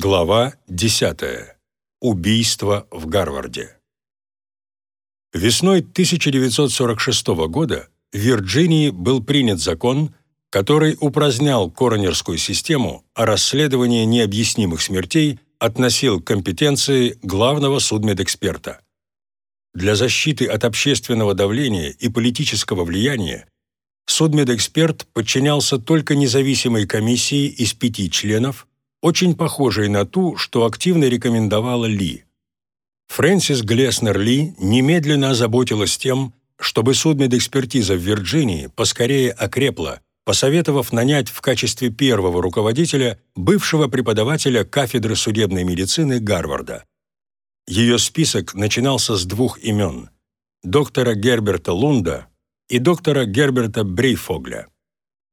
Глава 10. Убийство в Гарварде. Весной 1946 года в Вирджинии был принят закон, который упразднял коронерскую систему, а расследование необъяснимых смертей относил к компетенции главного судмедэксперта. Для защиты от общественного давления и политического влияния судмедэксперт подчинялся только независимой комиссии из пяти членов, очень похожей на ту, что активно рекомендовала Ли. Фрэнсис Глеснер Ли немедленно озаботилась тем, чтобы судмедэкспертиза в Вирджинии поскорее окрепла, посоветовав нанять в качестве первого руководителя бывшего преподавателя кафедры судебной медицины Гарварда. Ее список начинался с двух имен – доктора Герберта Лунда и доктора Герберта Брейфогля.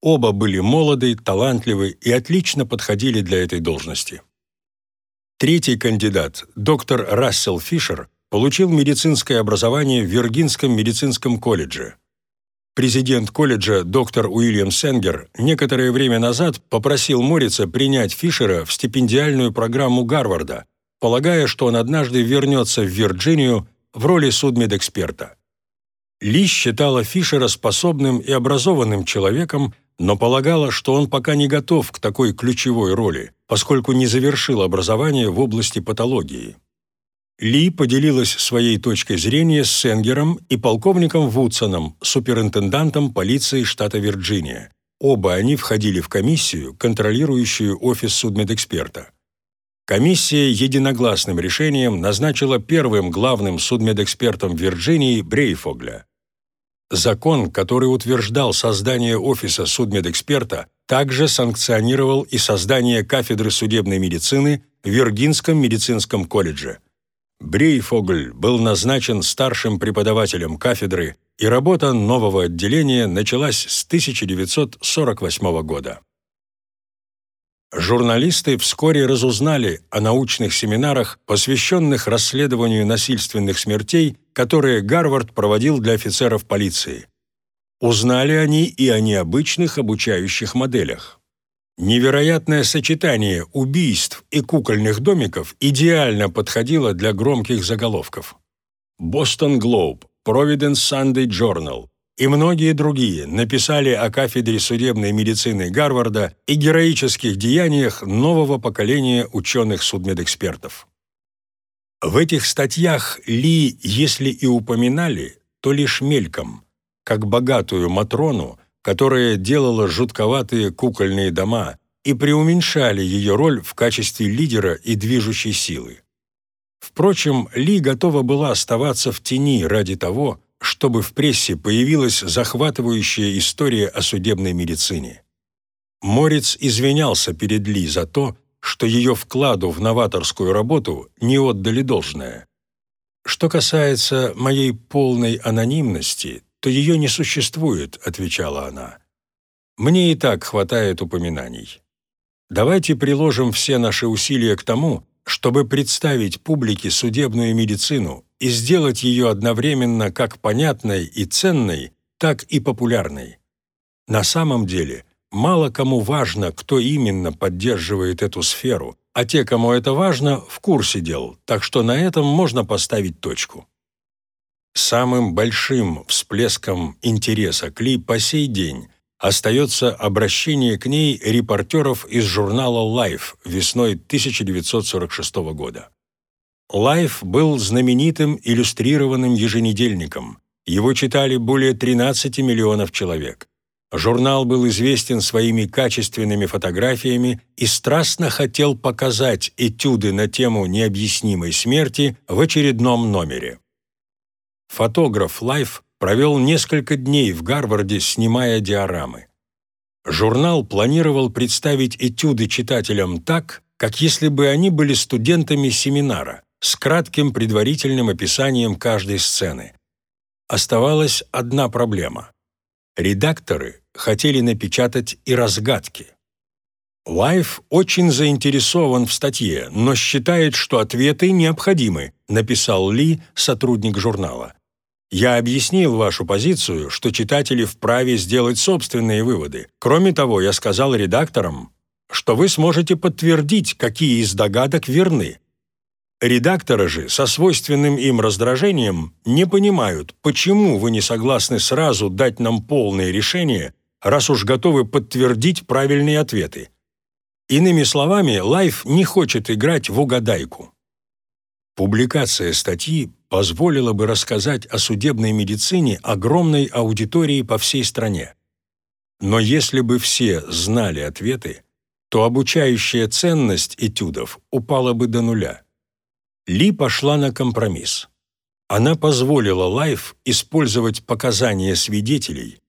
Оба были молоды, талантливы и отлично подходили для этой должности. Третий кандидат, доктор Рассел Фишер, получил медицинское образование в Виргинском медицинском колледже. Президент колледжа доктор Уильям Сенгер некоторое время назад попросил Морица принять Фишера в стипендиальную программу Гарварда, полагая, что он однажды вернется в Вирджинию в роли судмедэксперта. Ли считала Фишера способным и образованным человеком, но полагала, что он пока не готов к такой ключевой роли, поскольку не завершил образование в области патологии. Ли поделилась своей точкой зрения с Сенгером и полковником Вудсоном, суперинтендантом полиции штата Вирджиния. Оба они входили в комиссию, контролирующую офис судмедэксперта. Комиссия единогласным решением назначила первым главным судмедэкспертом Вирджинии Брейфогля. Закон, который утверждал создание офиса судмедэксперта, также санкционировал и создание кафедры судебной медицины в Виргинском медицинском колледже. Брейфогль был назначен старшим преподавателем кафедры, и работа нового отделения началась с 1948 года. Журналисты вскоре разузнали о научных семинарах, посвященных расследованию насильственных смертей, которые Гарвард проводил для офицеров полиции. Узнали они и о необычных обучающих моделях. Невероятное сочетание убийств и кукольных домиков идеально подходило для громких заголовков. «Бостон Глоб», «Провиденс Sunday Journal», и многие другие написали о кафедре судебной медицины Гарварда и героических деяниях нового поколения ученых-судмедэкспертов. В этих статьях Ли, если и упоминали, то лишь мельком, как богатую Матрону, которая делала жутковатые кукольные дома и преуменьшали ее роль в качестве лидера и движущей силы. Впрочем, Ли готова была оставаться в тени ради того, чтобы в прессе появилась захватывающая история о судебной медицине. Морец извинялся перед Ли за то, что ее вкладу в новаторскую работу не отдали должное. «Что касается моей полной анонимности, то ее не существует», — отвечала она. «Мне и так хватает упоминаний. Давайте приложим все наши усилия к тому, чтобы представить публике судебную медицину и сделать ее одновременно как понятной и ценной, так и популярной. На самом деле, мало кому важно, кто именно поддерживает эту сферу, а те, кому это важно, в курсе дел, так что на этом можно поставить точку. Самым большим всплеском интереса к Ли по сей день остается обращение к ней репортеров из журнала Life весной 1946 года. Life был знаменитым иллюстрированным еженедельником. Его читали более 13 миллионов человек. Журнал был известен своими качественными фотографиями и страстно хотел показать этюды на тему необъяснимой смерти в очередном номере. Фотограф Life провел несколько дней в Гарварде, снимая диорамы. Журнал планировал представить этюды читателям так, как если бы они были студентами семинара, с кратким предварительным описанием каждой сцены. Оставалась одна проблема. Редакторы хотели напечатать и разгадки. Life очень заинтересован в статье, но считает, что ответы необходимы, написал Ли, сотрудник журнала. Я объяснил вашу позицию, что читатели вправе сделать собственные выводы. Кроме того, я сказал редакторам, что вы сможете подтвердить, какие из догадок верны. Редакторы же со свойственным им раздражением не понимают, почему вы не согласны сразу дать нам полное решение, раз уж готовы подтвердить правильные ответы. Иными словами, Life не хочет играть в угадайку. Публикация статьи позволила бы рассказать о судебной медицине огромной аудитории по всей стране. Но если бы все знали ответы, то обучающая ценность этюдов упала бы до нуля. Ли пошла на компромисс. Она позволила Life использовать показания свидетелей,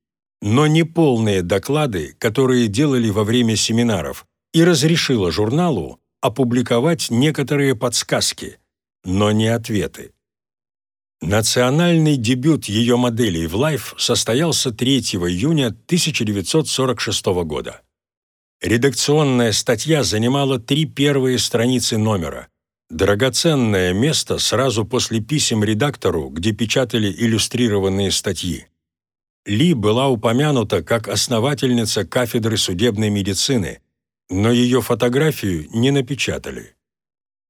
но не полные доклады, которые делали во время семинаров, и разрешила журналу опубликовать некоторые подсказки, но не ответы. Национальный дебют ее моделей в Life состоялся 3 июня 1946 года. Редакционная статья занимала три первые страницы номера. Драгоценное место сразу после писем редактору, где печатали иллюстрированные статьи. Ли была упомянута как основательница кафедры судебной медицины, но ее фотографию не напечатали.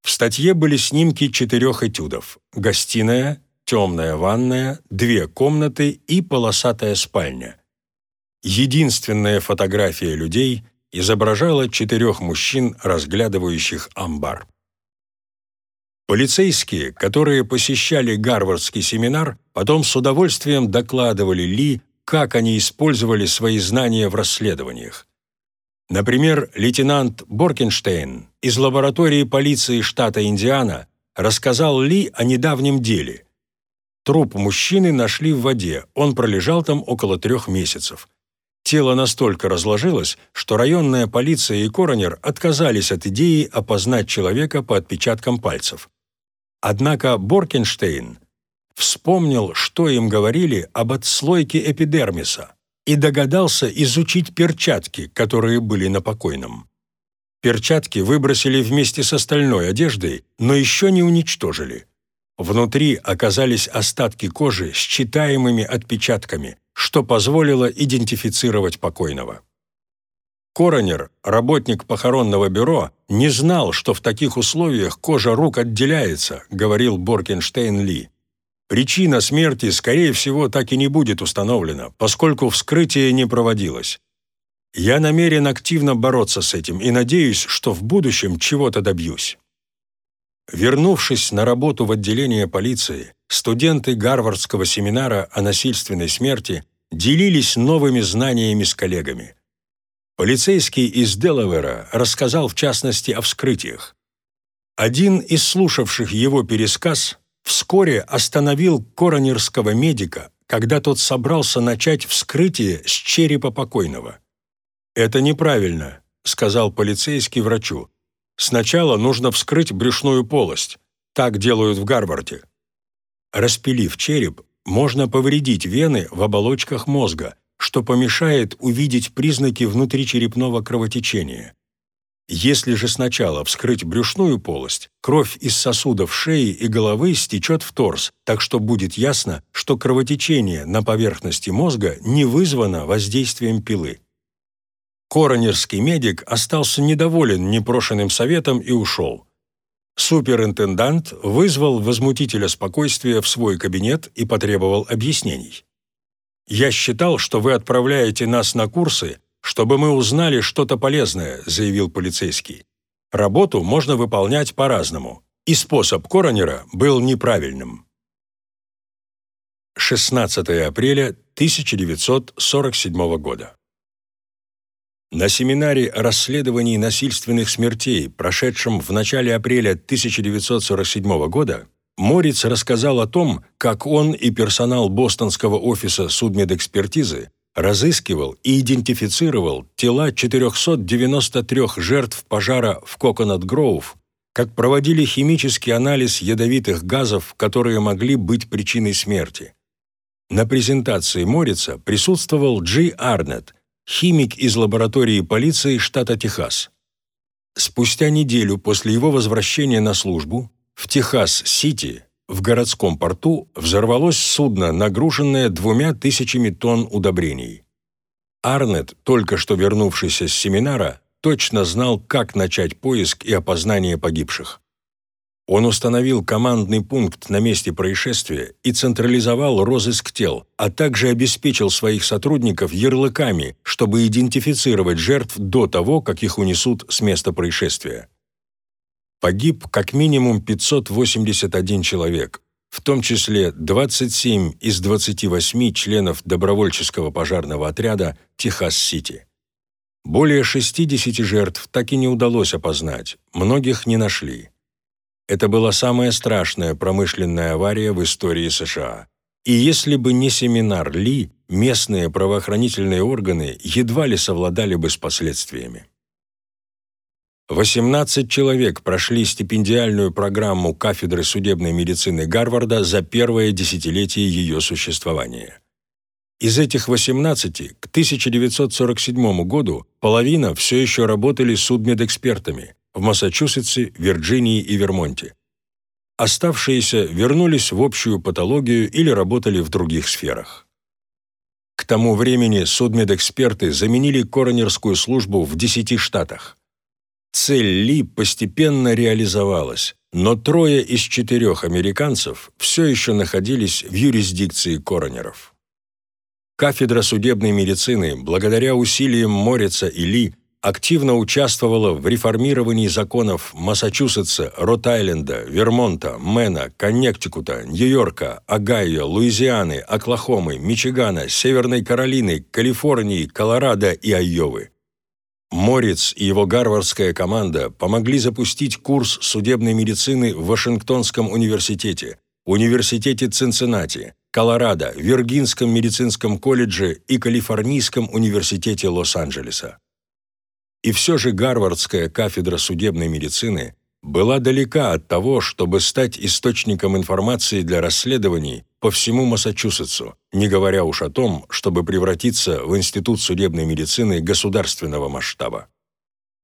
В статье были снимки четырех этюдов – гостиная, темная ванная, две комнаты и полосатая спальня. Единственная фотография людей изображала четырех мужчин, разглядывающих амбар. Полицейские, которые посещали Гарвардский семинар, потом с удовольствием докладывали Ли, как они использовали свои знания в расследованиях. Например, лейтенант Боркенштейн из лаборатории полиции штата Индиана рассказал Ли о недавнем деле. Труп мужчины нашли в воде, он пролежал там около трех месяцев. Тело настолько разложилось, что районная полиция и коронер отказались от идеи опознать человека по отпечаткам пальцев. Однако Боркенштейн вспомнил, что им говорили об отслойке эпидермиса и догадался изучить перчатки, которые были на покойном. Перчатки выбросили вместе с остальной одеждой, но еще не уничтожили. Внутри оказались остатки кожи с читаемыми отпечатками, что позволило идентифицировать покойного. Коронер, работник похоронного бюро, не знал, что в таких условиях кожа рук отделяется, говорил Боркенштейн Ли. Причина смерти, скорее всего, так и не будет установлена, поскольку вскрытие не проводилось. Я намерен активно бороться с этим и надеюсь, что в будущем чего-то добьюсь. Вернувшись на работу в отделение полиции, студенты Гарвардского семинара о насильственной смерти делились новыми знаниями с коллегами. Полицейский из Делавера рассказал в частности о вскрытиях. Один из слушавших его пересказ вскоре остановил коронерского медика, когда тот собрался начать вскрытие с черепа покойного. «Это неправильно», — сказал полицейский врачу. Сначала нужно вскрыть брюшную полость. Так делают в Гарварде. Распилив череп, можно повредить вены в оболочках мозга, что помешает увидеть признаки внутричерепного кровотечения. Если же сначала вскрыть брюшную полость, кровь из сосудов шеи и головы стечет в торс, так что будет ясно, что кровотечение на поверхности мозга не вызвано воздействием пилы. Коронерский медик остался недоволен непрошенным советом и ушел. Суперинтендант вызвал возмутителя спокойствия в свой кабинет и потребовал объяснений. «Я считал, что вы отправляете нас на курсы, чтобы мы узнали что-то полезное», заявил полицейский. «Работу можно выполнять по-разному, и способ коронера был неправильным». 16 апреля 1947 года. На семинаре о расследовании насильственных смертей, прошедшем в начале апреля 1947 года, Морец рассказал о том, как он и персонал бостонского офиса судмедэкспертизы разыскивал и идентифицировал тела 493 жертв пожара в Коконат-Гроув, как проводили химический анализ ядовитых газов, которые могли быть причиной смерти. На презентации Морица присутствовал Джи Арнетт, химик из лаборатории полиции штата Техас. Спустя неделю после его возвращения на службу в Техас-Сити в городском порту взорвалось судно, нагруженное двумя тысячами тонн удобрений. Арнет, только что вернувшийся с семинара, точно знал, как начать поиск и опознание погибших. Он установил командный пункт на месте происшествия и централизовал розыск тел, а также обеспечил своих сотрудников ярлыками, чтобы идентифицировать жертв до того, как их унесут с места происшествия. Погиб как минимум 581 человек, в том числе 27 из 28 членов добровольческого пожарного отряда «Техас-Сити». Более 60 жертв так и не удалось опознать, многих не нашли. Это была самая страшная промышленная авария в истории США. И если бы не семинар Ли, местные правоохранительные органы едва ли совладали бы с последствиями. 18 человек прошли стипендиальную программу кафедры судебной медицины Гарварда за первое десятилетие ее существования. Из этих 18 к 1947 году половина все еще работали судмедэкспертами, в Массачусетсе, Вирджинии и Вермонте. Оставшиеся вернулись в общую патологию или работали в других сферах. К тому времени судмедэксперты заменили коронерскую службу в 10 штатах. Цель Ли постепенно реализовалась, но трое из четырех американцев все еще находились в юрисдикции коронеров. Кафедра судебной медицины, благодаря усилиям Морица и Ли, активно участвовала в реформировании законов Массачусетса, Рот-Айленда, Вермонта, Мэна, Коннектикута, Нью-Йорка, Огайо, Луизианы, Оклахомы, Мичигана, Северной Каролины, Калифорнии, Колорадо и Айовы. Морец и его гарвардская команда помогли запустить курс судебной медицины в Вашингтонском университете, Университете Цинциннати, Колорадо, Виргинском медицинском колледже и Калифорнийском университете Лос-Анджелеса. И все же Гарвардская кафедра судебной медицины была далека от того, чтобы стать источником информации для расследований по всему Массачусетсу, не говоря уж о том, чтобы превратиться в Институт судебной медицины государственного масштаба.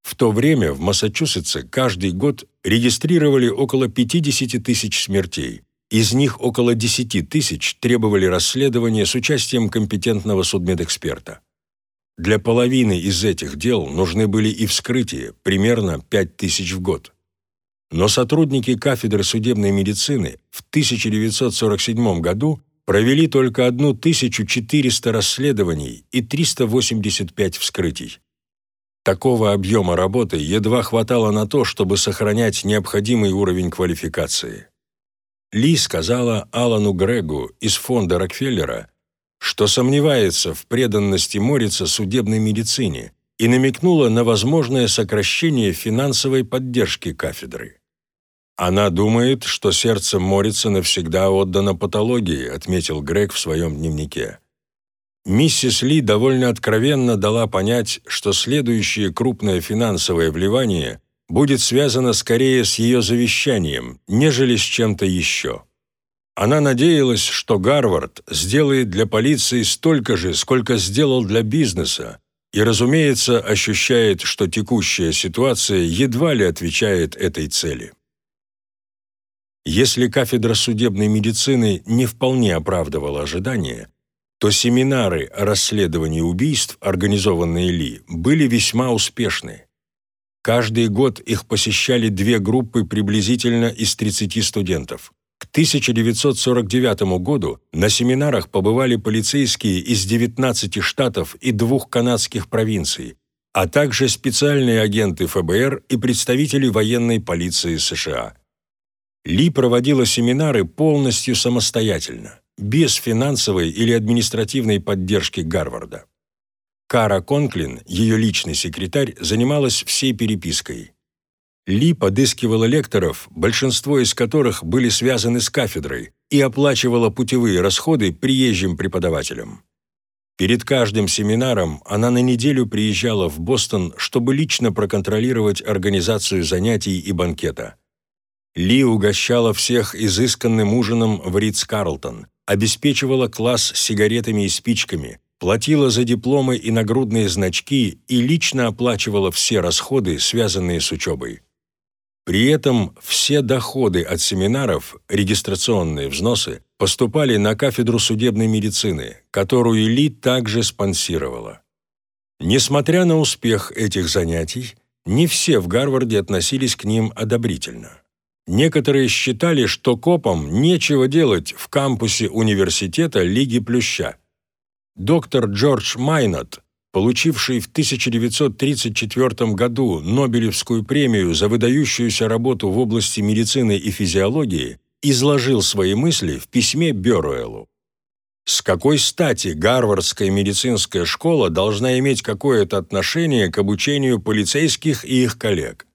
В то время в Массачусетсе каждый год регистрировали около 50 тысяч смертей. Из них около 10 тысяч требовали расследования с участием компетентного судмедэксперта. Для половины из этих дел нужны были и вскрытия, примерно 5 тысяч в год. Но сотрудники кафедры судебной медицины в 1947 году провели только 1400 расследований и 385 вскрытий. Такого объема работы едва хватало на то, чтобы сохранять необходимый уровень квалификации. Ли сказала Алану Грегу из фонда Рокфеллера, что сомневается в преданности Морица судебной медицине и намекнула на возможное сокращение финансовой поддержки кафедры. «Она думает, что сердце Морица навсегда отдано патологии», отметил Грег в своем дневнике. Миссис Ли довольно откровенно дала понять, что следующее крупное финансовое вливание будет связано скорее с ее завещанием, нежели с чем-то еще. Она надеялась, что Гарвард сделает для полиции столько же, сколько сделал для бизнеса, и, разумеется, ощущает, что текущая ситуация едва ли отвечает этой цели. Если кафедра судебной медицины не вполне оправдывала ожидания, то семинары о расследовании убийств, организованные Ли, были весьма успешны. Каждый год их посещали две группы приблизительно из 30 студентов. К 1949 году на семинарах побывали полицейские из 19 штатов и двух канадских провинций, а также специальные агенты ФБР и представители военной полиции США. Ли проводила семинары полностью самостоятельно, без финансовой или административной поддержки Гарварда. Кара Конклин, ее личный секретарь, занималась всей перепиской. Ли подыскивала лекторов, большинство из которых были связаны с кафедрой, и оплачивала путевые расходы приезжим преподавателям. Перед каждым семинаром она на неделю приезжала в Бостон, чтобы лично проконтролировать организацию занятий и банкета. Ли угощала всех изысканным ужином в Ридс-Карлтон, обеспечивала класс сигаретами и спичками, платила за дипломы и нагрудные значки и лично оплачивала все расходы, связанные с учебой. При этом все доходы от семинаров, регистрационные взносы, поступали на кафедру судебной медицины, которую Ли также спонсировала. Несмотря на успех этих занятий, не все в Гарварде относились к ним одобрительно. Некоторые считали, что копам нечего делать в кампусе университета Лиги Плюща. Доктор Джордж Майнот, получивший в 1934 году Нобелевскую премию за выдающуюся работу в области медицины и физиологии, изложил свои мысли в письме Бёруэлу. С какой стати Гарвардская медицинская школа должна иметь какое-то отношение к обучению полицейских и их коллег?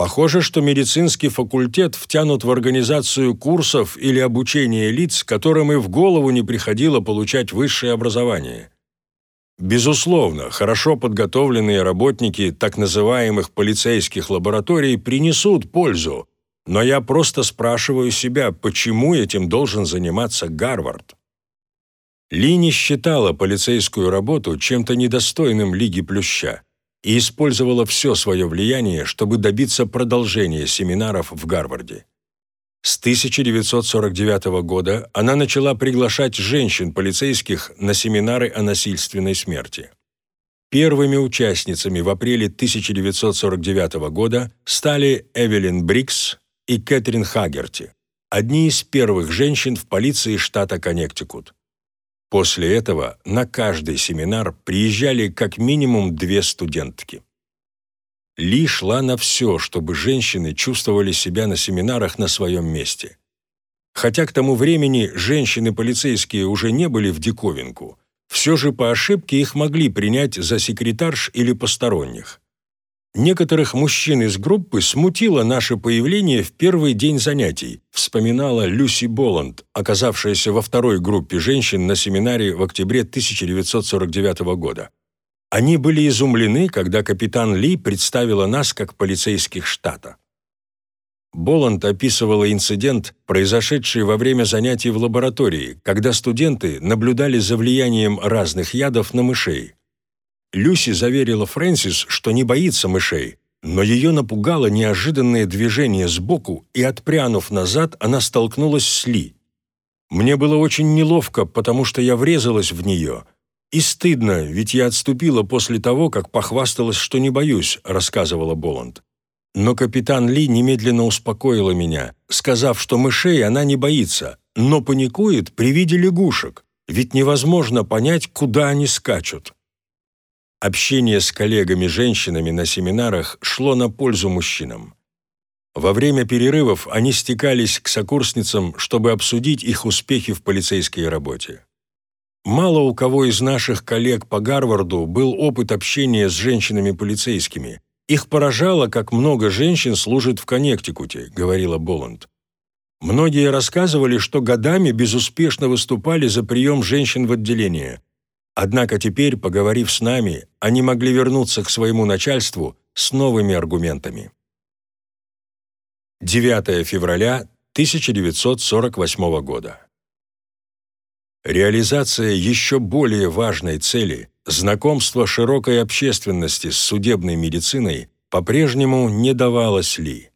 Похоже, что медицинский факультет втянут в организацию курсов или обучение лиц, которым и в голову не приходило получать высшее образование. Безусловно, хорошо подготовленные работники так называемых полицейских лабораторий принесут пользу, но я просто спрашиваю себя, почему этим должен заниматься Гарвард? Ли не считала полицейскую работу чем-то недостойным Лиги Плюща и использовала все свое влияние, чтобы добиться продолжения семинаров в Гарварде. С 1949 года она начала приглашать женщин-полицейских на семинары о насильственной смерти. Первыми участницами в апреле 1949 года стали Эвелин Брикс и Кэтрин Хагерти, одни из первых женщин в полиции штата Коннектикут. После этого на каждый семинар приезжали как минимум две студентки. Ли шла на все, чтобы женщины чувствовали себя на семинарах на своем месте. Хотя к тому времени женщины-полицейские уже не были в диковинку, все же по ошибке их могли принять за секретарш или посторонних. Некоторых мужчин из группы смутило наше появление в первый день занятий, вспоминала Люси Боланд, оказавшаяся во второй группе женщин на семинаре в октябре 1949 года. Они были изумлены, когда капитан Ли представила нас как полицейских штата. Боланд описывала инцидент, произошедший во время занятий в лаборатории, когда студенты наблюдали за влиянием разных ядов на мышей. Люси заверила Фрэнсис, что не боится мышей, но ее напугало неожиданное движение сбоку, и, отпрянув назад, она столкнулась с Ли. Мне было очень неловко, потому что я врезалась в нее. И стыдно, ведь я отступила после того, как похвасталась, что не боюсь, рассказывала Боланд. Но капитан Ли немедленно успокоила меня, сказав, что мышей она не боится, но паникует при виде лягушек, ведь невозможно понять, куда они скачут. Общение с коллегами-женщинами на семинарах шло на пользу мужчинам. Во время перерывов они стекались к сокурсницам, чтобы обсудить их успехи в полицейской работе. Мало у кого из наших коллег по Гарварду был опыт общения с женщинами-полицейскими. Их поражало, как много женщин служит в Коннектикуте, говорила Боланд. Многие рассказывали, что годами безуспешно выступали за прием женщин в отделение – Однако теперь, поговорив с нами, они могли вернуться к своему начальству с новыми аргументами. 9 февраля 1948 года. Реализация еще более важной цели – знакомство широкой общественности с судебной медициной – по-прежнему не давалась Ли.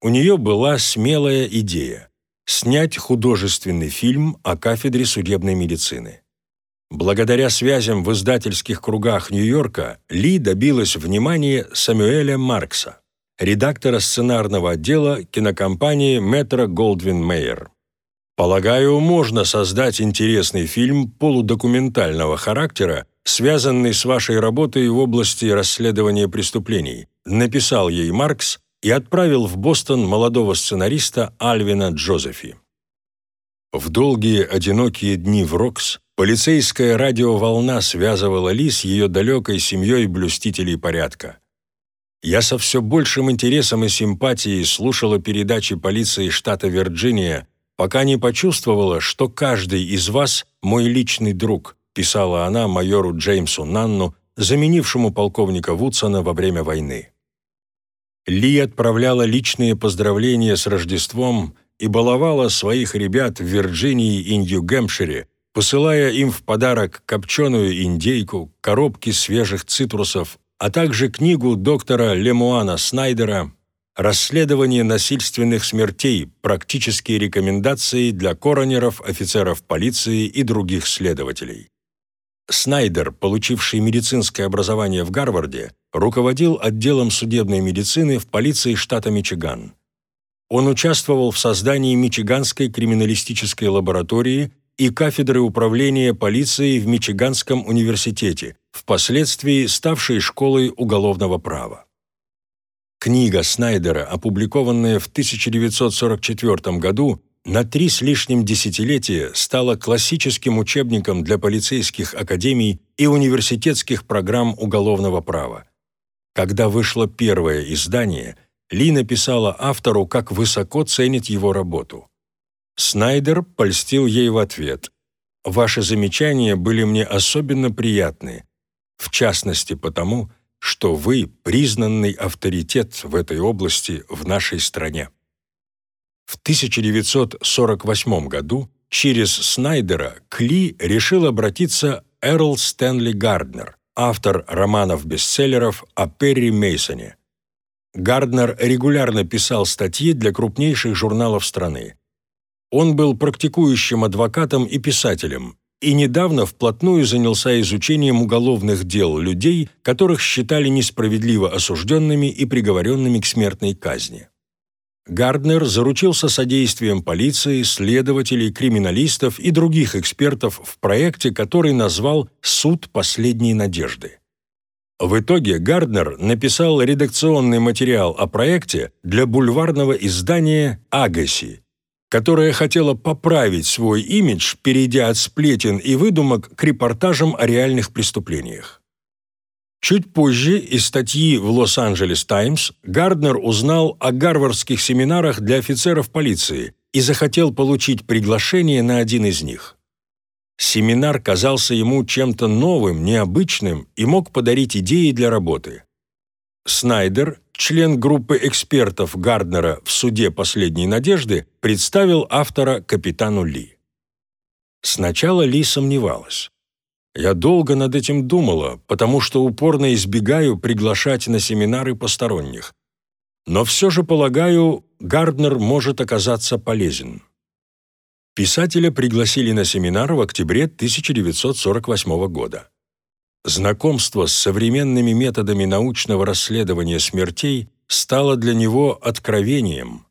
У нее была смелая идея – снять художественный фильм о кафедре судебной медицины. Благодаря связям в издательских кругах Нью-Йорка Ли добилась внимания Самюэля Маркса, редактора сценарного отдела кинокомпании Метро Голдвин Мейер. Полагаю, можно создать интересный фильм полудокументального характера, связанный с вашей работой в области расследования преступлений, написал ей Маркс и отправил в Бостон молодого сценариста Альвина Джозефи. В долгие одинокие дни в Рокс Полицейская радиоволна связывала Ли с ее далекой семьей блюстителей порядка. Я со все большим интересом и симпатией слушала передачи полиции штата Вирджиния, пока не почувствовала, что каждый из вас мой личный друг, писала она майору Джеймсу Нанну, заменившему полковника Вудсона во время войны. Ли отправляла личные поздравления с Рождеством и баловала своих ребят в Вирджинии и Нью-Гэмпшире, посылая им в подарок копченую индейку, коробки свежих цитрусов, а также книгу доктора Лемуана Снайдера «Расследование насильственных смертей. Практические рекомендации для коронеров, офицеров полиции и других следователей». Снайдер, получивший медицинское образование в Гарварде, руководил отделом судебной медицины в полиции штата Мичиган. Он участвовал в создании Мичиганской криминалистической лаборатории и кафедры управления полицией в Мичиганском университете, впоследствии ставшей школой уголовного права. Книга Снайдера, опубликованная в 1944 году, на три с лишним десятилетия стала классическим учебником для полицейских академий и университетских программ уголовного права. Когда вышло первое издание, Ли написала автору, как высоко ценит его работу. Снайдер польстил ей в ответ. «Ваши замечания были мне особенно приятны, в частности потому, что вы признанный авторитет в этой области в нашей стране». В 1948 году через Снайдера к Ли решил обратиться Эрл Стэнли Гарднер, автор романов-бестселлеров о Перри Мейсоне. Гарднер регулярно писал статьи для крупнейших журналов страны. Он был практикующим адвокатом и писателем и недавно вплотную занялся изучением уголовных дел людей, которых считали несправедливо осужденными и приговоренными к смертной казни. Гарднер заручился содействием полиции, следователей, криминалистов и других экспертов в проекте, который назвал «Суд последней надежды». В итоге Гарднер написал редакционный материал о проекте для бульварного издания «Агаси», которое хотело поправить свой имидж, перейдя от сплетен и выдумок к репортажам о реальных преступлениях. Чуть позже из статьи в «Лос-Анджелес Таймс» Гарднер узнал о гарвардских семинарах для офицеров полиции и захотел получить приглашение на один из них. Семинар казался ему чем-то новым, необычным и мог подарить идеи для работы. Снайдер, член группы экспертов Гарднера в суде «Последней надежды», представил автора капитану Ли. Сначала Ли сомневалась. Я долго над этим думала, потому что упорно избегаю приглашать на семинары посторонних. Но все же, полагаю, Гарднер может оказаться полезен. Писателя пригласили на семинар в октябре 1948 года. Знакомство с современными методами научного расследования смертей стало для него откровением.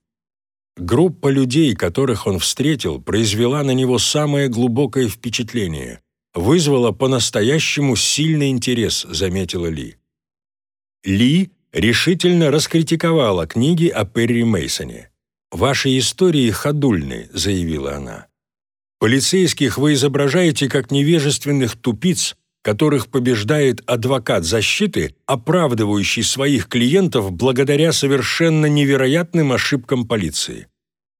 Группа людей, которых он встретил, произвела на него самое глубокое впечатление – вызвало по-настоящему сильный интерес, заметила Ли. Ли решительно раскритиковала книги о Перри Мейсоне. «Ваши истории ходульны», — заявила она. «Полицейских вы изображаете как невежественных тупиц, которых побеждает адвокат защиты, оправдывающий своих клиентов благодаря совершенно невероятным ошибкам полиции.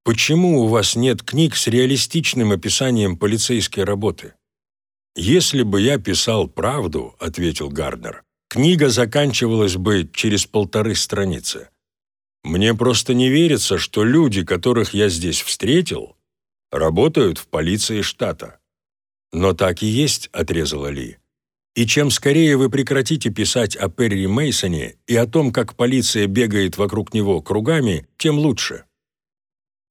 Почему у вас нет книг с реалистичным описанием полицейской работы?» «Если бы я писал правду», — ответил Гарднер, «книга заканчивалась бы через полторы страницы. Мне просто не верится, что люди, которых я здесь встретил, работают в полиции штата». «Но так и есть», — отрезала Ли. «И чем скорее вы прекратите писать о Перри Мейсоне и о том, как полиция бегает вокруг него кругами, тем лучше».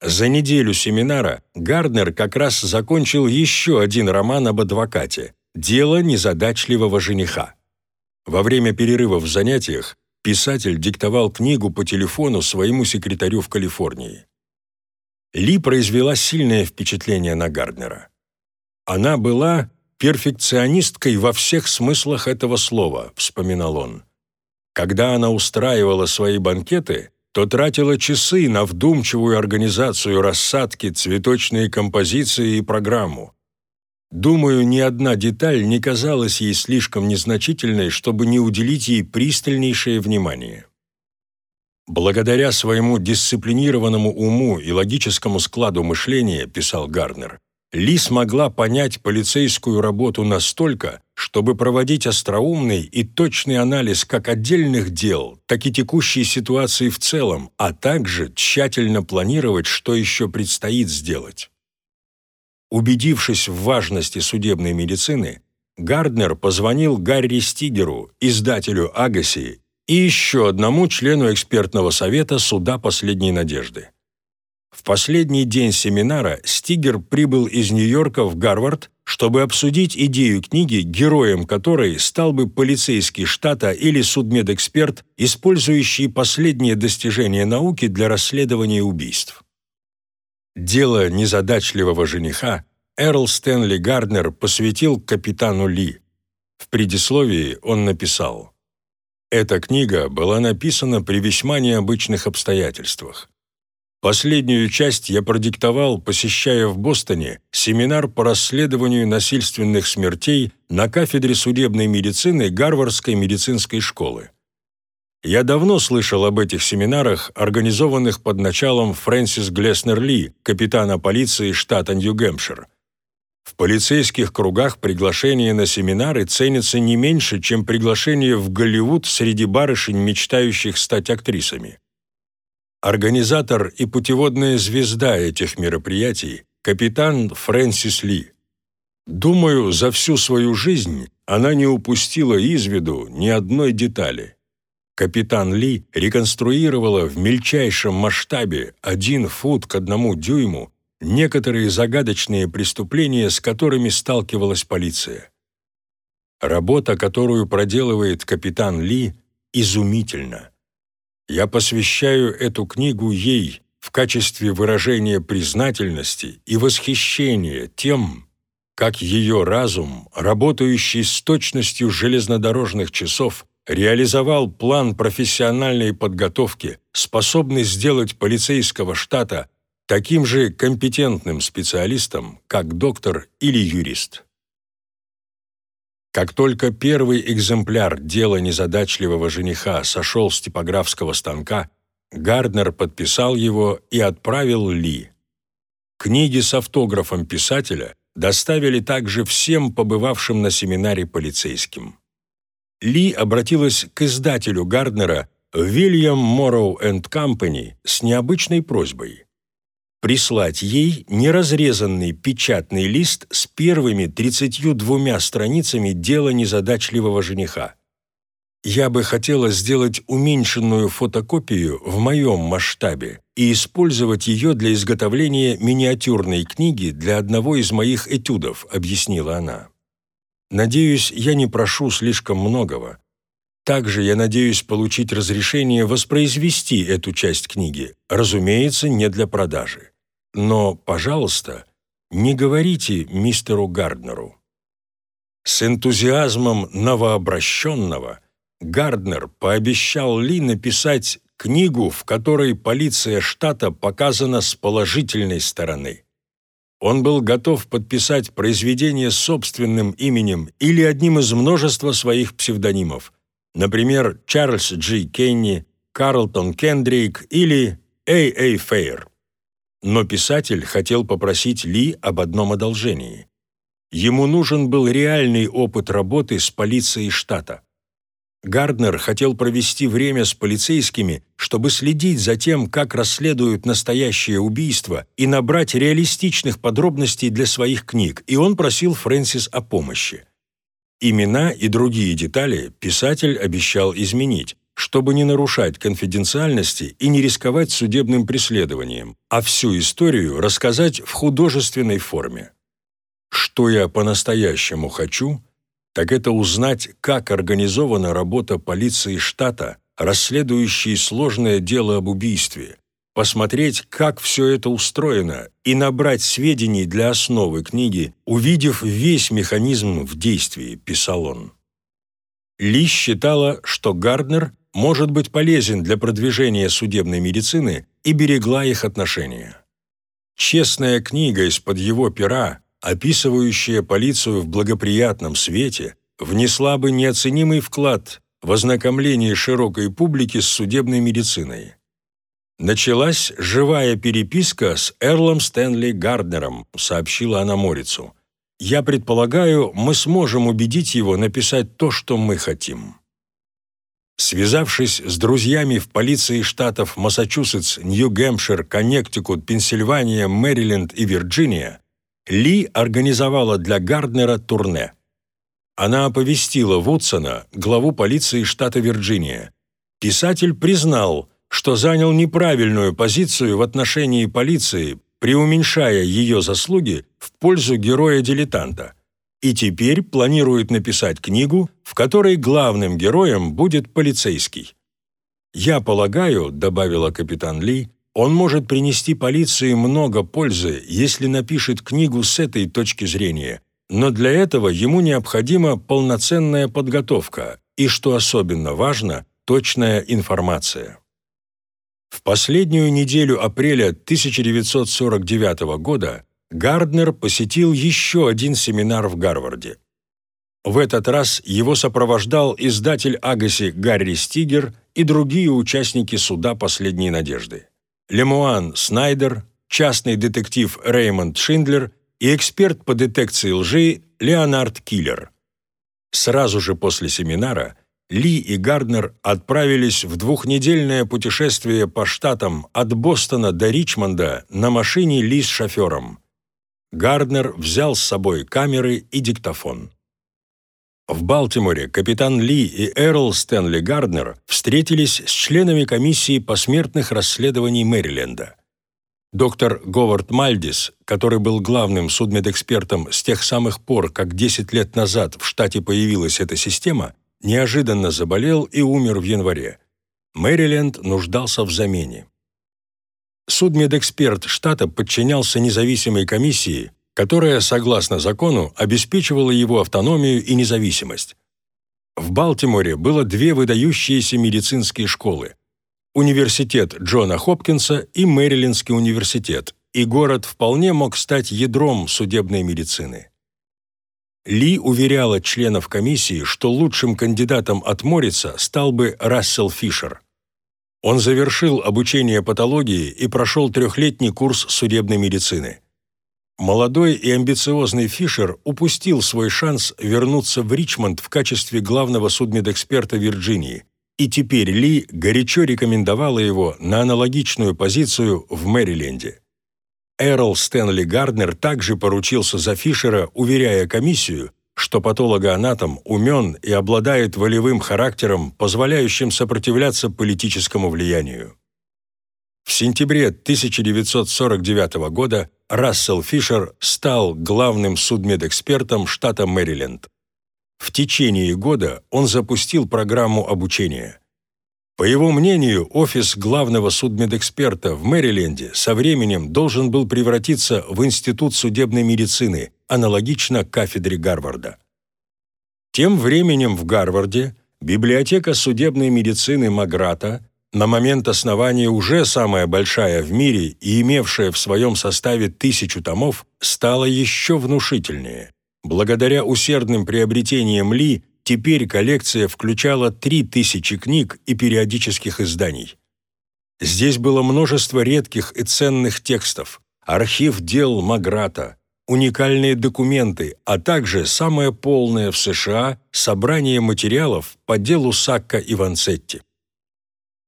За неделю семинара Гарднер как раз закончил еще один роман об адвокате «Дело незадачливого жениха». Во время перерыва в занятиях писатель диктовал книгу по телефону своему секретарю в Калифорнии. Ли произвела сильное впечатление на Гарднера. Она была перфекционисткой во всех смыслах этого слова, вспоминал он. Когда она устраивала свои банкеты, то тратила часы на вдумчивую организацию рассадки, цветочные композиции и программу. Думаю, ни одна деталь не казалась ей слишком незначительной, чтобы не уделить ей пристальнейшее внимание. Благодаря своему дисциплинированному уму и логическому складу мышления, писал Гарнер, ли смогла понять полицейскую работу настолько, чтобы проводить остроумный и точный анализ как отдельных дел, так и текущей ситуации в целом, а также тщательно планировать, что еще предстоит сделать. Убедившись в важности судебной медицины, Гарднер позвонил Гарри Стигеру, издателю Агаси, и еще одному члену экспертного совета суда последней надежды. В последний день семинара Стигер прибыл из Нью-Йорка в Гарвард, чтобы обсудить идею книги, героем которой стал бы полицейский штата или судмедэксперт, использующий последние достижения науки для расследования убийств. Дело незадачливого жениха Эрл Стэнли Гарднер посвятил капитану Ли. В предисловии он написал «Эта книга была написана при весьма необычных обстоятельствах. Последнюю часть я продиктовал, посещая в Бостоне семинар по расследованию насильственных смертей на кафедре судебной медицины Гарвардской медицинской школы. Я давно слышал об этих семинарах, организованных под началом Фрэнсис Глеснер Ли, капитана полиции штата Нью-Гэмпшир. В полицейских кругах приглашение на семинары ценится не меньше, чем приглашение в Голливуд среди барышень, мечтающих стать актрисами. Организатор и путеводная звезда этих мероприятий – капитан Фрэнсис Ли. Думаю, за всю свою жизнь она не упустила из виду ни одной детали. Капитан Ли реконструировала в мельчайшем масштабе один фут к одному дюйму некоторые загадочные преступления, с которыми сталкивалась полиция. Работа, которую проделывает капитан Ли, изумительна. Я посвящаю эту книгу ей в качестве выражения признательности и восхищения тем, как ее разум, работающий с точностью железнодорожных часов, реализовал план профессиональной подготовки, способный сделать полицейского штата таким же компетентным специалистом, как доктор или юрист. Как только первый экземпляр дела незадачливого жениха сошел с типографского станка, Гарднер подписал его и отправил Ли. Книги с автографом писателя доставили также всем побывавшим на семинаре полицейским. Ли обратилась к издателю Гарднера William Morrow and Company с необычной просьбой прислать ей неразрезанный печатный лист с первыми 32 страницами дела незадачливого жениха. Я бы хотела сделать уменьшенную фотокопию в моем масштабе и использовать ее для изготовления миниатюрной книги для одного из моих этюдов, объяснила она. Надеюсь, я не прошу слишком многого. Также я надеюсь получить разрешение воспроизвести эту часть книги, разумеется, не для продажи. Но, пожалуйста, не говорите мистеру Гарднеру. С энтузиазмом новообращенного Гарднер пообещал Ли написать книгу, в которой полиция штата показана с положительной стороны. Он был готов подписать произведение собственным именем или одним из множества своих псевдонимов, например, Чарльз Джи Кенни, Карлтон Кендрейк или Эй Эй Фейр. Но писатель хотел попросить Ли об одном одолжении. Ему нужен был реальный опыт работы с полицией штата. Гарднер хотел провести время с полицейскими, чтобы следить за тем, как расследуют настоящее убийство и набрать реалистичных подробностей для своих книг, и он просил Фрэнсис о помощи. Имена и другие детали писатель обещал изменить, чтобы не нарушать конфиденциальности и не рисковать судебным преследованием, а всю историю рассказать в художественной форме. Что я по-настоящему хочу, так это узнать, как организована работа полиции штата, расследующей сложное дело об убийстве, посмотреть, как все это устроено, и набрать сведений для основы книги, увидев весь механизм в действии, писал он. Ли считала, что Гарднер может быть полезен для продвижения судебной медицины и берегла их отношения. Честная книга из-под его пера, описывающая полицию в благоприятном свете, внесла бы неоценимый вклад в ознакомление широкой публики с судебной медициной. Началась живая переписка с Эрлом Стэнли Гарднером, сообщила она Морицу. Я предполагаю, мы сможем убедить его написать то, что мы хотим. Связавшись с друзьями в полиции штатов Массачусетс, Нью-Гэмпшир, Коннектикут, Пенсильвания, Мэриленд и Вирджиния, Ли организовала для Гарднера турне. Она оповестила Вудсона, главу полиции штата Вирджиния. Писатель признал, что занял неправильную позицию в отношении полиции, преуменьшая ее заслуги в пользу героя-дилетанта, и теперь планирует написать книгу, в которой главным героем будет полицейский. «Я полагаю», — добавила капитан Ли, «он может принести полиции много пользы, если напишет книгу с этой точки зрения, но для этого ему необходима полноценная подготовка и, что особенно важно, точная информация». В последнюю неделю апреля 1949 года Гарднер посетил еще один семинар в Гарварде. В этот раз его сопровождал издатель Агаси Гарри Стигер и другие участники суда «Последней надежды». Лемуан Снайдер, частный детектив Реймонд Шиндлер и эксперт по детекции лжи Леонард Киллер. Сразу же после семинара Ли и Гарднер отправились в двухнедельное путешествие по штатам от Бостона до Ричмонда на машине Ли с шофером. Гарднер взял с собой камеры и диктофон. В Балтиморе капитан Ли и Эрл Стэнли Гарднер встретились с членами комиссии посмертных расследований Мэриленда. Доктор Говард Мальдис, который был главным судмедэкспертом с тех самых пор, как 10 лет назад в штате появилась эта система, неожиданно заболел и умер в январе. Мэриленд нуждался в замене. Судмедэксперт штата подчинялся независимой комиссии, которая, согласно закону, обеспечивала его автономию и независимость. В Балтиморе было две выдающиеся медицинские школы – Университет Джона Хопкинса и Мэрилендский университет, и город вполне мог стать ядром судебной медицины. Ли уверяла членов комиссии, что лучшим кандидатом от Морица стал бы Рассел Фишер. Он завершил обучение патологии и прошел трехлетний курс судебной медицины. Молодой и амбициозный Фишер упустил свой шанс вернуться в Ричмонд в качестве главного судмедэксперта Вирджинии, и теперь Ли горячо рекомендовала его на аналогичную позицию в Мэриленде. Эрл Стэнли Гарднер также поручился за Фишера, уверяя комиссию, что патологоанатом умен и обладает волевым характером, позволяющим сопротивляться политическому влиянию. В сентябре 1949 года Рассел Фишер стал главным судмедэкспертом штата Мэриленд. В течение года он запустил программу обучения. По его мнению, офис главного судмедэксперта в Мэриленде со временем должен был превратиться в Институт судебной медицины, аналогично кафедре Гарварда. Тем временем в Гарварде библиотека судебной медицины Маграта на момент основания уже самая большая в мире и имевшая в своем составе тысячу томов, стала еще внушительнее. Благодаря усердным приобретениям Ли теперь коллекция включала три тысячи книг и периодических изданий. Здесь было множество редких и ценных текстов, архив дел Маграта, уникальные документы, а также самое полное в США собрание материалов по делу Сакка и Ванцетти.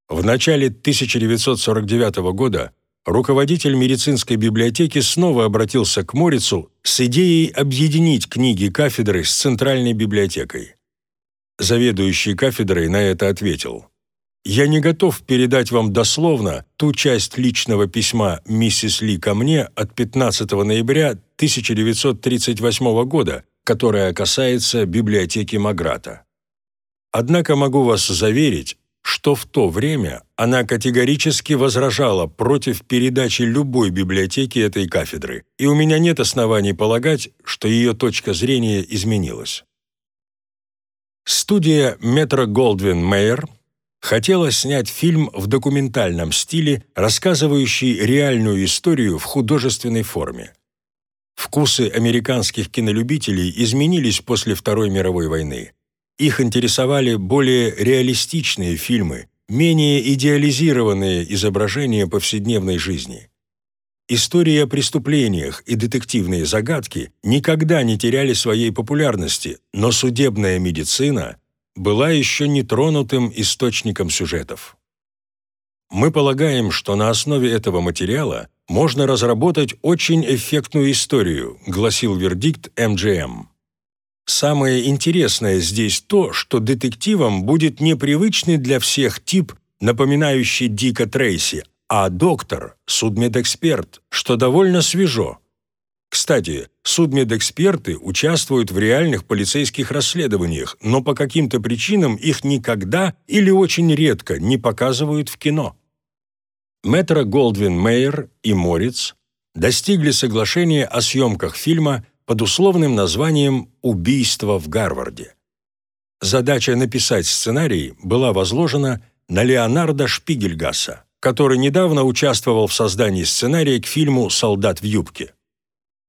В начале 1949 года руководитель медицинской библиотеки снова обратился к Морицу с идеей объединить книги кафедры с Центральной библиотекой. Заведующий кафедрой на это ответил. «Я не готов передать вам дословно ту часть личного письма миссис Ли ко мне от 15 ноября 1938 года, которая касается библиотеки Маграта. Однако могу вас заверить, что в то время она категорически возражала против передачи любой библиотеки этой кафедры, и у меня нет оснований полагать, что ее точка зрения изменилась. Студия Метро Голдвин Мейер хотела снять фильм в документальном стиле, рассказывающий реальную историю в художественной форме. Вкусы американских кинолюбителей изменились после Второй мировой войны. Их интересовали более реалистичные фильмы, менее идеализированные изображения повседневной жизни. Истории о преступлениях и детективные загадки никогда не теряли своей популярности, но судебная медицина была еще нетронутым источником сюжетов. Мы полагаем, что на основе этого материала можно разработать очень эффектную историю, гласил вердикт МГМ. Самое интересное здесь то, что детективом будет непривычный для всех тип напоминающий Дика Трейси, а доктор – судмедэксперт, что довольно свежо. Кстати, судмедэксперты участвуют в реальных полицейских расследованиях, но по каким-то причинам их никогда или очень редко не показывают в кино. Метро Голдвин Мейер и Мориц достигли соглашения о съемках фильма под условным названием «Убийство в Гарварде». Задача написать сценарий была возложена на Леонардо Шпигельгаса, который недавно участвовал в создании сценария к фильму «Солдат в юбке».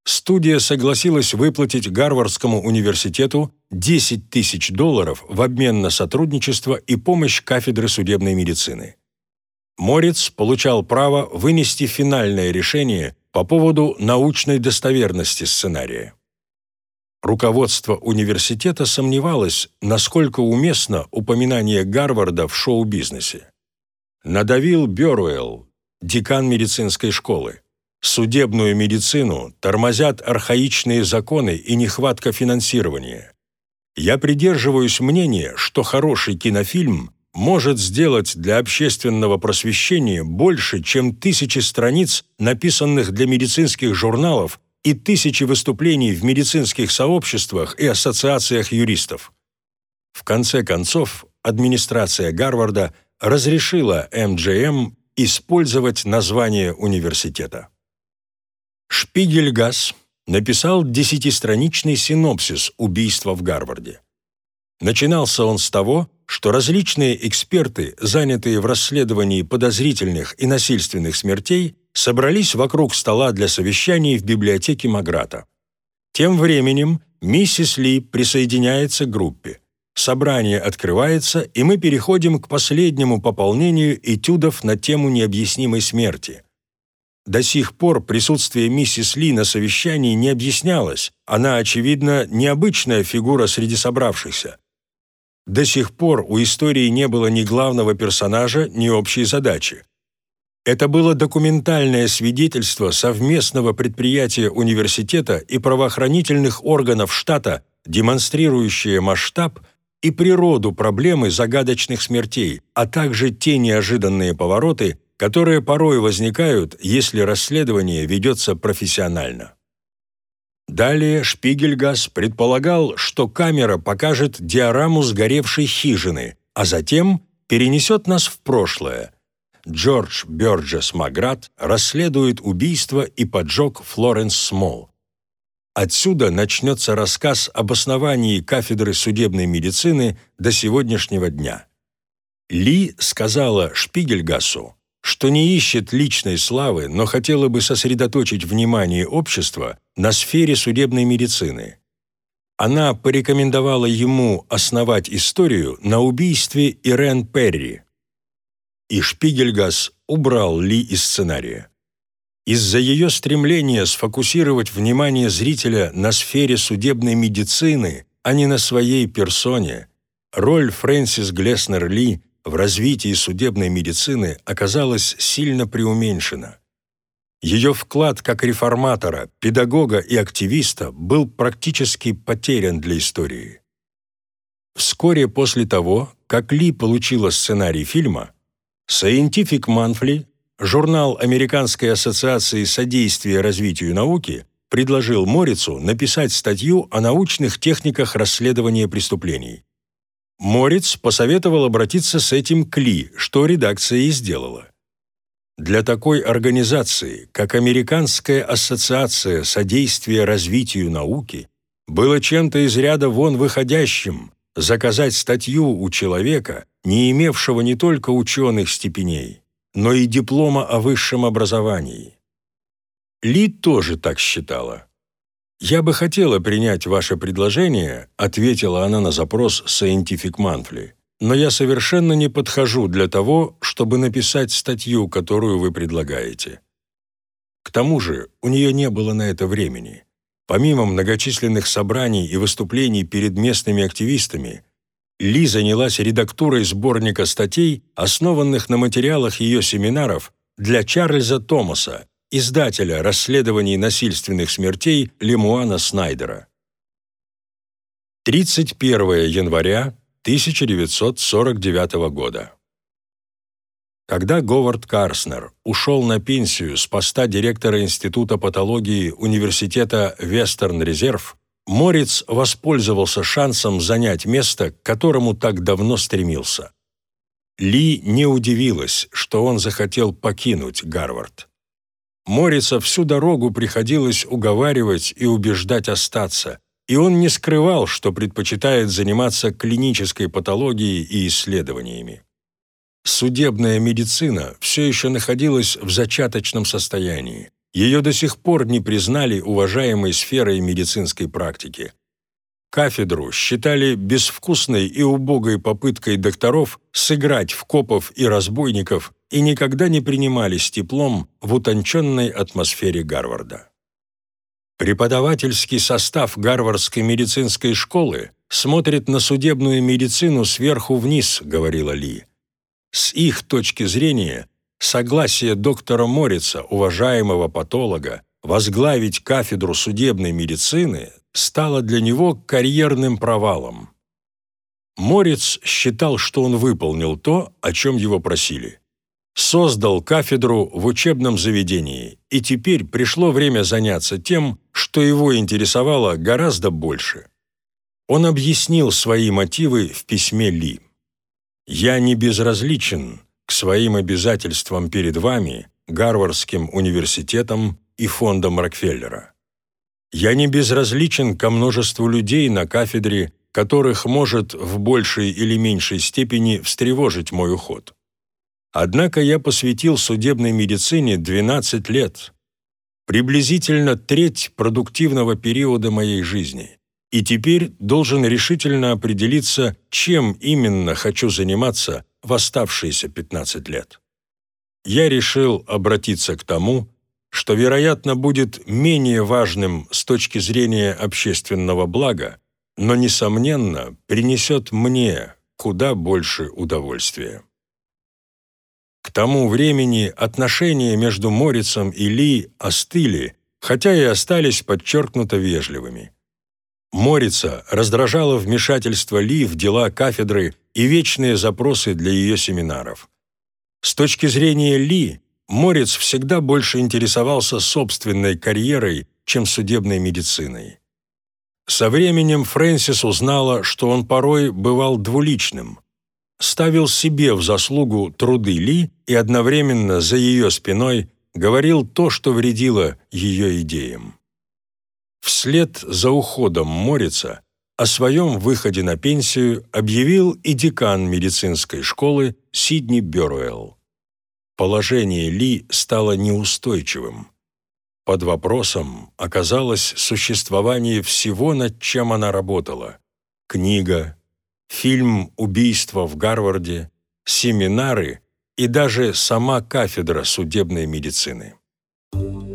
Студия согласилась выплатить Гарвардскому университету 10 тысяч долларов в обмен на сотрудничество и помощь кафедры судебной медицины. Морец получал право вынести финальное решение по поводу научной достоверности сценария. Руководство университета сомневалось, насколько уместно упоминание Гарварда в шоу-бизнесе. Надавил Бёруэлл, декан медицинской школы. Судебную медицину тормозят архаичные законы и нехватка финансирования. Я придерживаюсь мнения, что хороший кинофильм может сделать для общественного просвещения больше, чем тысячи страниц, написанных для медицинских журналов и тысячи выступлений в медицинских сообществах и ассоциациях юристов. В конце концов, администрация Гарварда разрешила МГМ использовать название университета. Шпигельгас написал десятистраничный синопсис убийства в Гарварде. Начинался он с того, что различные эксперты, занятые в расследовании подозрительных и насильственных смертей, собрались вокруг стола для совещаний в библиотеке Маграта. Тем временем миссис Ли присоединяется к группе. Собрание открывается, и мы переходим к последнему пополнению этюдов на тему необъяснимой смерти. До сих пор присутствие миссис Ли на совещании не объяснялось, она, очевидно, необычная фигура среди собравшихся. До сих пор у истории не было ни главного персонажа, ни общей задачи. Это было документальное свидетельство совместного предприятия университета и правоохранительных органов штата, демонстрирующее масштаб и природу проблемы загадочных смертей, а также те неожиданные повороты, которые порой возникают, если расследование ведется профессионально. Далее Шпигельгас предполагал, что камера покажет диораму сгоревшей хижины, а затем перенесет нас в прошлое, Джордж Бёрджес Маград расследует убийство и поджог Флоренс Смол. Отсюда начнется рассказ об основании кафедры судебной медицины до сегодняшнего дня. Ли сказала Шпигельгасу, что не ищет личной славы, но хотела бы сосредоточить внимание общества на сфере судебной медицины. Она порекомендовала ему основать историю на убийстве Ирен Перри, и Шпигельгас убрал Ли из сценария. Из-за ее стремления сфокусировать внимание зрителя на сфере судебной медицины, а не на своей персоне, роль Фрэнсис Глеснер Ли в развитии судебной медицины оказалась сильно преуменьшена. Ее вклад как реформатора, педагога и активиста был практически потерян для истории. Вскоре после того, как Ли получила сценарий фильма, Scientific Monthly, журнал Американской ассоциации содействия развитию науки, предложил Морицу написать статью о научных техниках расследования преступлений. Мориц посоветовал обратиться с этим к Ли, что редакция и сделала. Для такой организации, как Американская ассоциация содействия развитию науки, было чем-то из ряда вон выходящим заказать статью у человека, не имевшего не только ученых степеней, но и диплома о высшем образовании. Ли тоже так считала. «Я бы хотела принять ваше предложение», ответила она на запрос Scientific Monthly, «но я совершенно не подхожу для того, чтобы написать статью, которую вы предлагаете». К тому же у нее не было на это времени. Помимо многочисленных собраний и выступлений перед местными активистами, ли занялась редактурой сборника статей, основанных на материалах ее семинаров для Чарльза Томаса, издателя расследований насильственных смертей Лемуана Снайдера. 31 января 1949 года. Когда Говард Карснер ушел на пенсию с поста директора Института патологии Университета Вестерн-Резерв, Морец воспользовался шансом занять место, к которому так давно стремился. Ли не удивилась, что он захотел покинуть Гарвард. Морица всю дорогу приходилось уговаривать и убеждать остаться, и он не скрывал, что предпочитает заниматься клинической патологией и исследованиями. Судебная медицина все еще находилась в зачаточном состоянии. Ее до сих пор не признали уважаемой сферой медицинской практики. Кафедру считали безвкусной и убогой попыткой докторов сыграть в копов и разбойников и никогда не принимали с теплом в утонченной атмосфере Гарварда. Преподавательский состав Гарвардской медицинской школы смотрит на судебную медицину сверху вниз, говорила Ли. С их точки зрения, согласие доктора Морица, уважаемого патолога, возглавить кафедру судебной медицины стало для него карьерным провалом. Морец считал, что он выполнил то, о чем его просили. Создал кафедру в учебном заведении, и теперь пришло время заняться тем, что его интересовало гораздо больше. Он объяснил свои мотивы в письме Ли. «Я не безразличен к своим обязательствам перед вами, Гарвардским университетом и фондом Рокфеллера. Я не безразличен ко множеству людей на кафедре, которых может в большей или меньшей степени встревожить мой уход. Однако я посвятил судебной медицине 12 лет, приблизительно треть продуктивного периода моей жизни, и теперь должен решительно определиться, чем именно хочу заниматься в оставшиеся 15 лет. Я решил обратиться к тому, что, вероятно, будет менее важным с точки зрения общественного блага, но, несомненно, принесет мне куда больше удовольствия. К тому времени отношения между Морицем и Ли остыли, хотя и остались подчеркнуто вежливыми. Морица раздражало вмешательство Ли в дела кафедры и вечные запросы для ее семинаров. С точки зрения Ли, Морец всегда больше интересовался собственной карьерой, чем судебной медициной. Со временем Фрэнсис узнала, что он порой бывал двуличным. Ставил себе в заслугу труды Ли и одновременно за ее спиной говорил то, что вредило ее идеям. Вслед за уходом Морица о своем выходе на пенсию объявил и декан медицинской школы Сидни Бёруэлл положение Ли стало неустойчивым. Под вопросом оказалось существование всего, над чем она работала. Книга, фильм «Убийство в Гарварде», семинары и даже сама кафедра судебной медицины. Thank you.